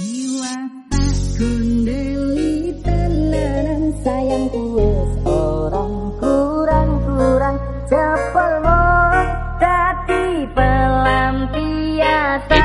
Iwa tak kundeli sayangku wis orang kurang-kurang. Cepel dadi pelampiasan